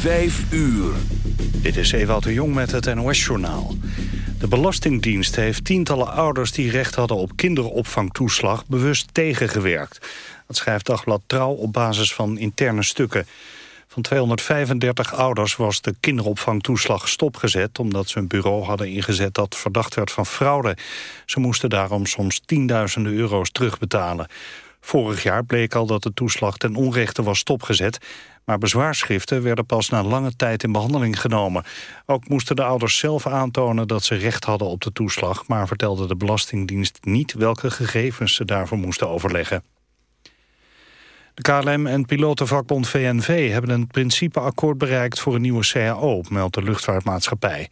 Vijf uur. Dit is Ewout de Jong met het NOS-journaal. De Belastingdienst heeft tientallen ouders die recht hadden op kinderopvangtoeslag bewust tegengewerkt. Dat schrijft Dagblad Trouw op basis van interne stukken. Van 235 ouders was de kinderopvangtoeslag stopgezet... omdat ze een bureau hadden ingezet dat verdacht werd van fraude. Ze moesten daarom soms tienduizenden euro's terugbetalen. Vorig jaar bleek al dat de toeslag ten onrechte was stopgezet... maar bezwaarschriften werden pas na lange tijd in behandeling genomen. Ook moesten de ouders zelf aantonen dat ze recht hadden op de toeslag... maar vertelde de Belastingdienst niet welke gegevens ze daarvoor moesten overleggen. De KLM en pilotenvakbond VNV hebben een principeakkoord bereikt voor een nieuwe CAO, meldt de luchtvaartmaatschappij.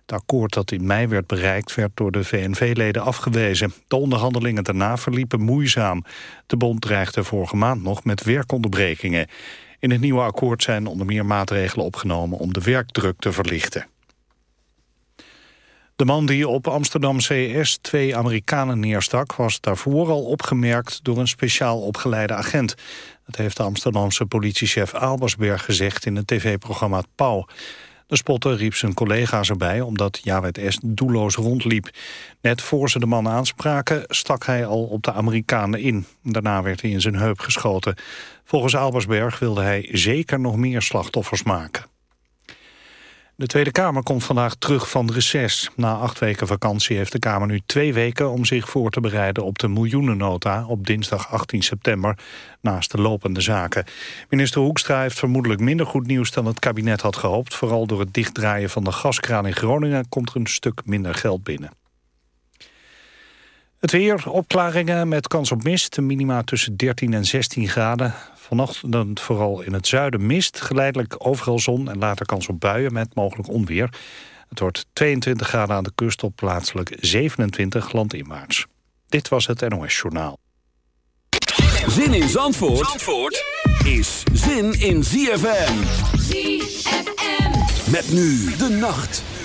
Het akkoord dat in mei werd bereikt werd door de VNV-leden afgewezen. De onderhandelingen daarna verliepen moeizaam. De bond dreigde vorige maand nog met werkonderbrekingen. In het nieuwe akkoord zijn onder meer maatregelen opgenomen om de werkdruk te verlichten. De man die op Amsterdam CS twee Amerikanen neerstak... was daarvoor al opgemerkt door een speciaal opgeleide agent. Dat heeft de Amsterdamse politiechef Albersberg gezegd... in het tv-programma Pauw. De spotter riep zijn collega's erbij omdat Jawed S. doelloos rondliep. Net voor ze de man aanspraken stak hij al op de Amerikanen in. Daarna werd hij in zijn heup geschoten. Volgens Albersberg wilde hij zeker nog meer slachtoffers maken. De Tweede Kamer komt vandaag terug van reces. Na acht weken vakantie heeft de Kamer nu twee weken om zich voor te bereiden op de miljoenennota op dinsdag 18 september naast de lopende zaken. Minister Hoekstra heeft vermoedelijk minder goed nieuws dan het kabinet had gehoopt. Vooral door het dichtdraaien van de gaskraan in Groningen komt er een stuk minder geld binnen. Het weer, opklaringen met kans op mist. Minima tussen 13 en 16 graden. Vanochtend vooral in het zuiden mist. Geleidelijk overal zon en later kans op buien met mogelijk onweer. Het wordt 22 graden aan de kust op plaatselijk 27 landinwaarts. Dit was het NOS Journaal. Zin in Zandvoort, Zandvoort is zin in ZFM. ZFM. Met nu de nacht.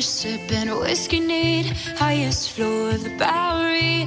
Sipping whiskey neat, highest floor of the Bowery,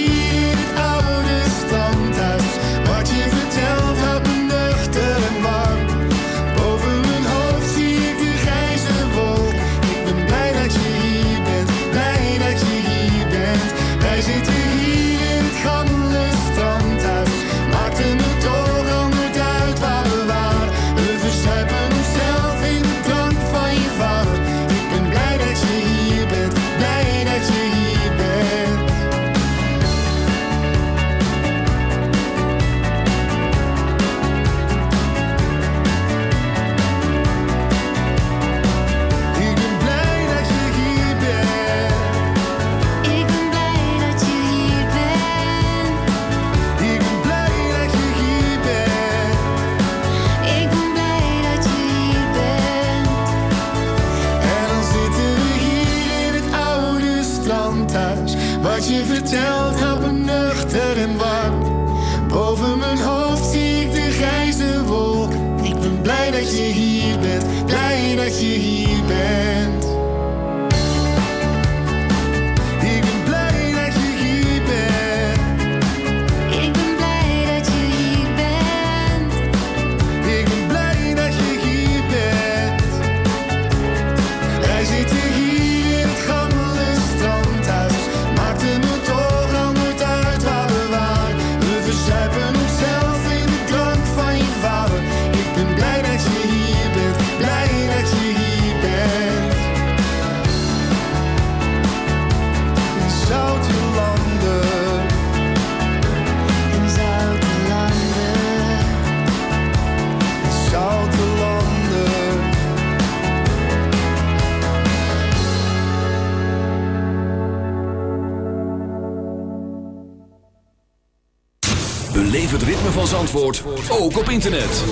ook op internet.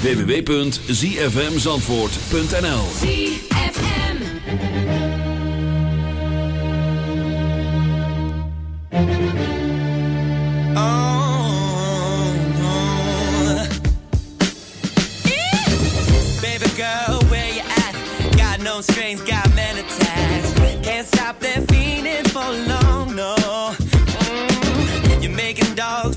www.zfmzandvoort.nl ZFM oh, oh. Baby girl, where you at? Got no strings, got men attached Can't stop that feeling for long, no mm. You're making dogs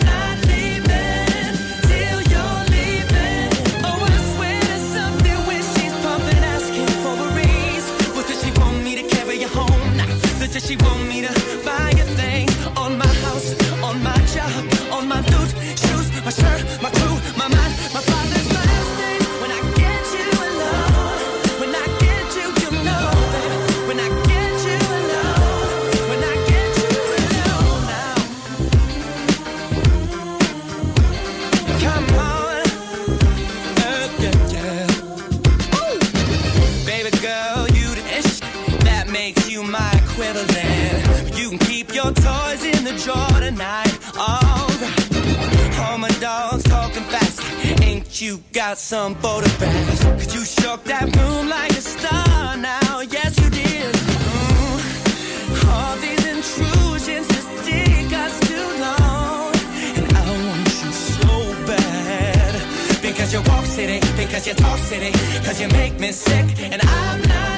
she want me to buy got some photographs? Cause you shook that room like a star now. Yes, you did. Mm. All these intrusions just take us too long. And I want you so bad. Because you walk city, because you talk city, cause you make me sick. And I'm not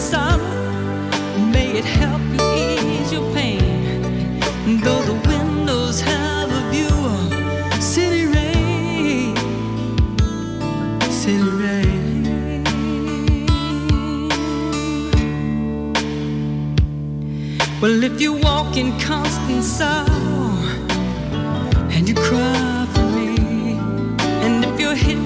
sorrow, may it help you ease your pain. Though the windows have a view of city rain, city rain. Well, if you walk in constant sorrow and you cry for me, and if you're hit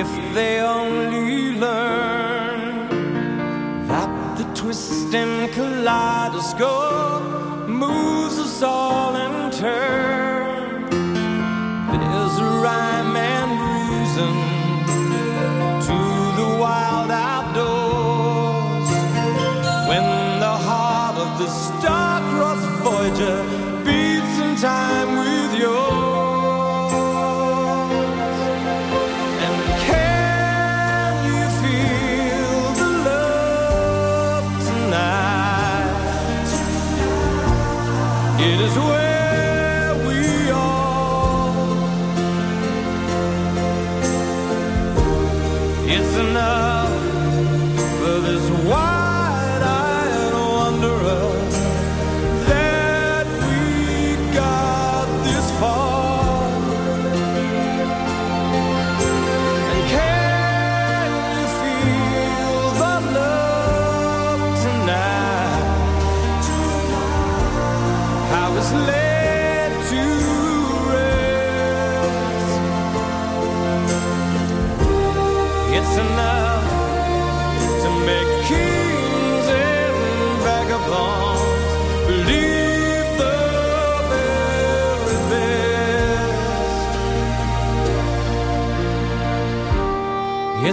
If they only learn that the twist and kaleidoscope moves us all.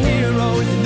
heroes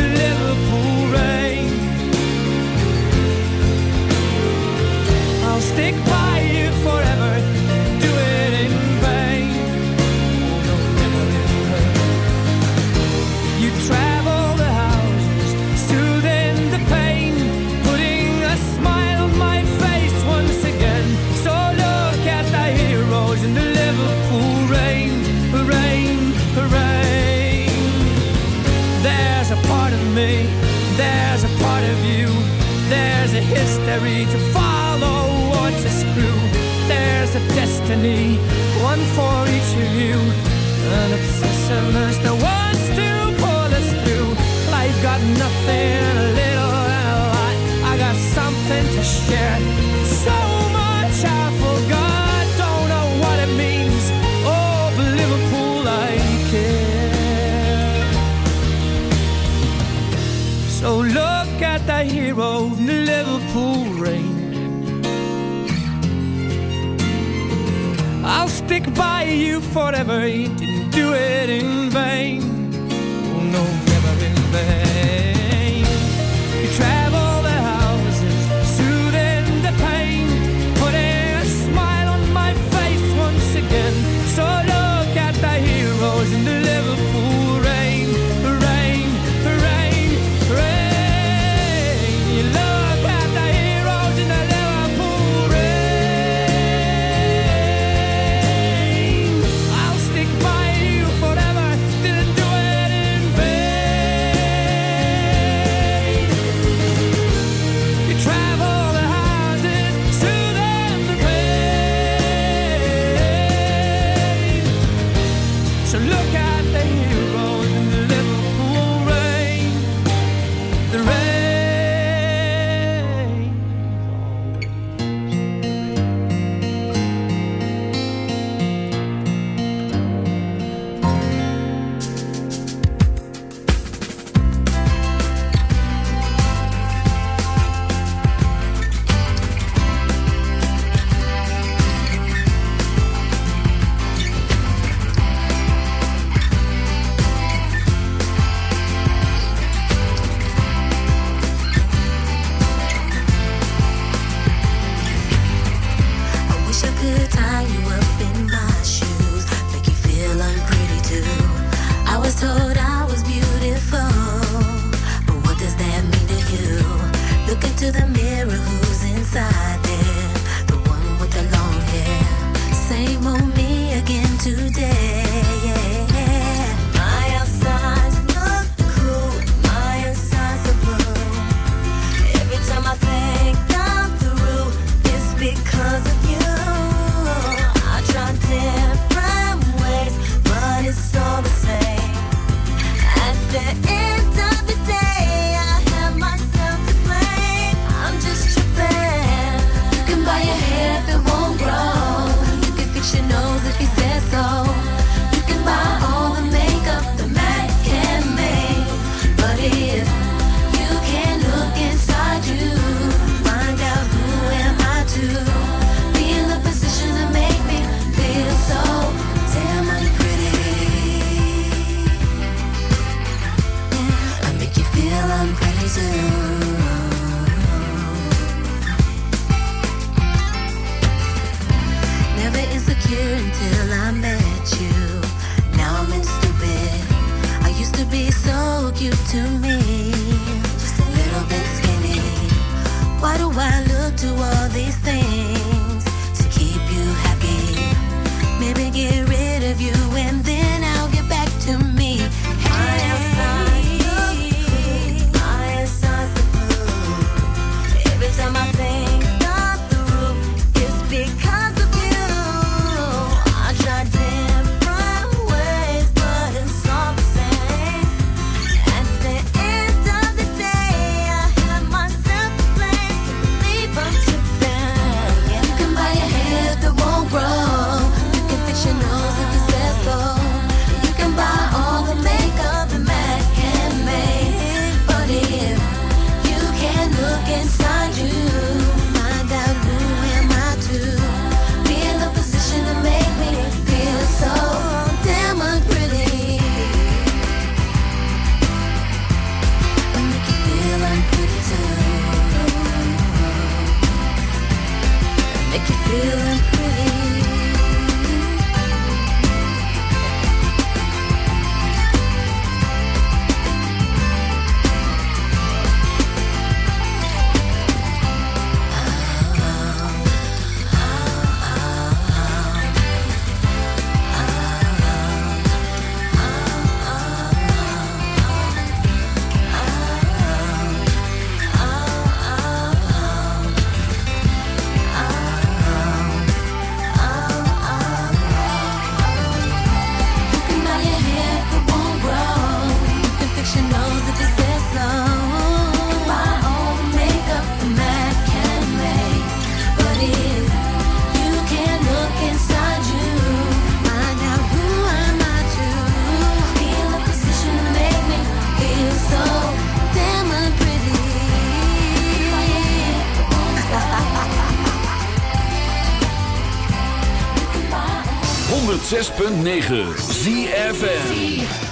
106.9 ZFN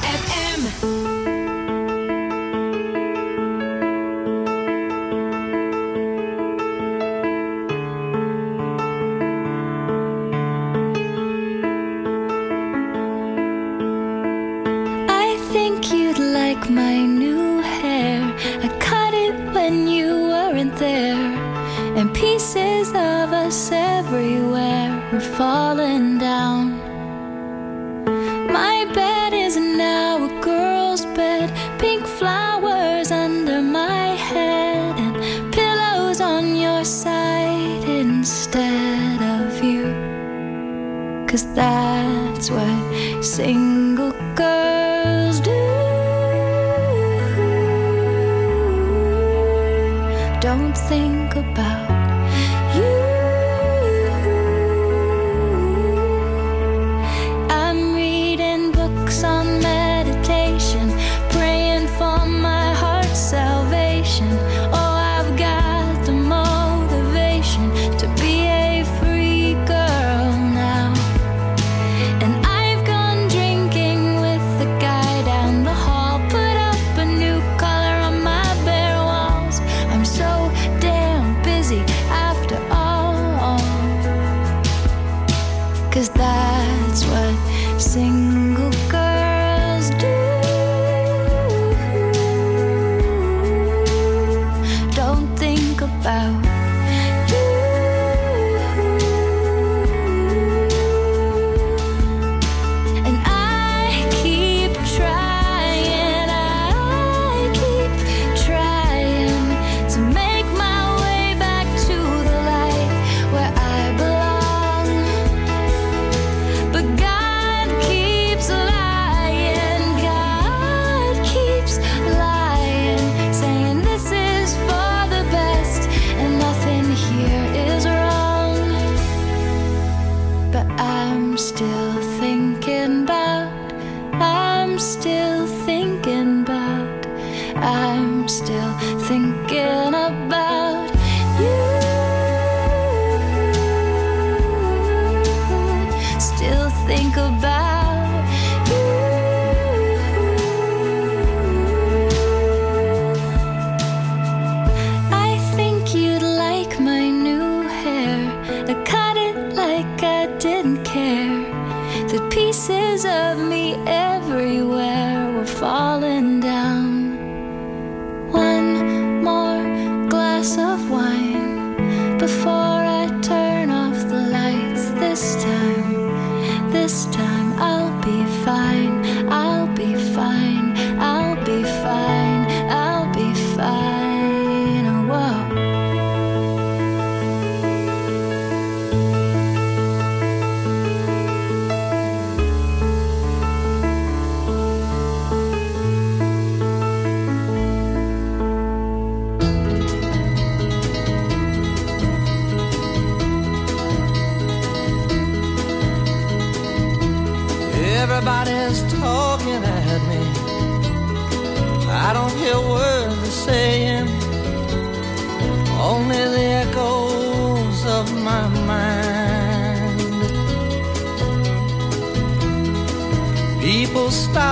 Cause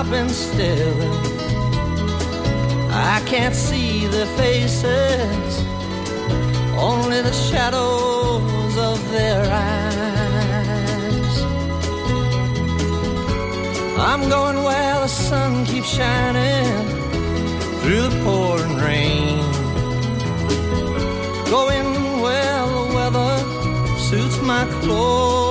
Stop and stare. I can't see their faces, only the shadows of their eyes. I'm going where the sun keeps shining through the pouring rain. Going where the weather suits my clothes.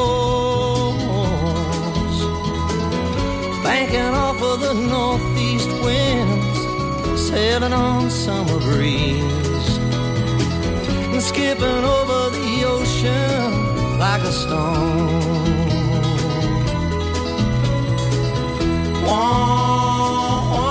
Banking of the northeast winds, sailing on summer breeze. And skipping over the ocean like a stone. I'm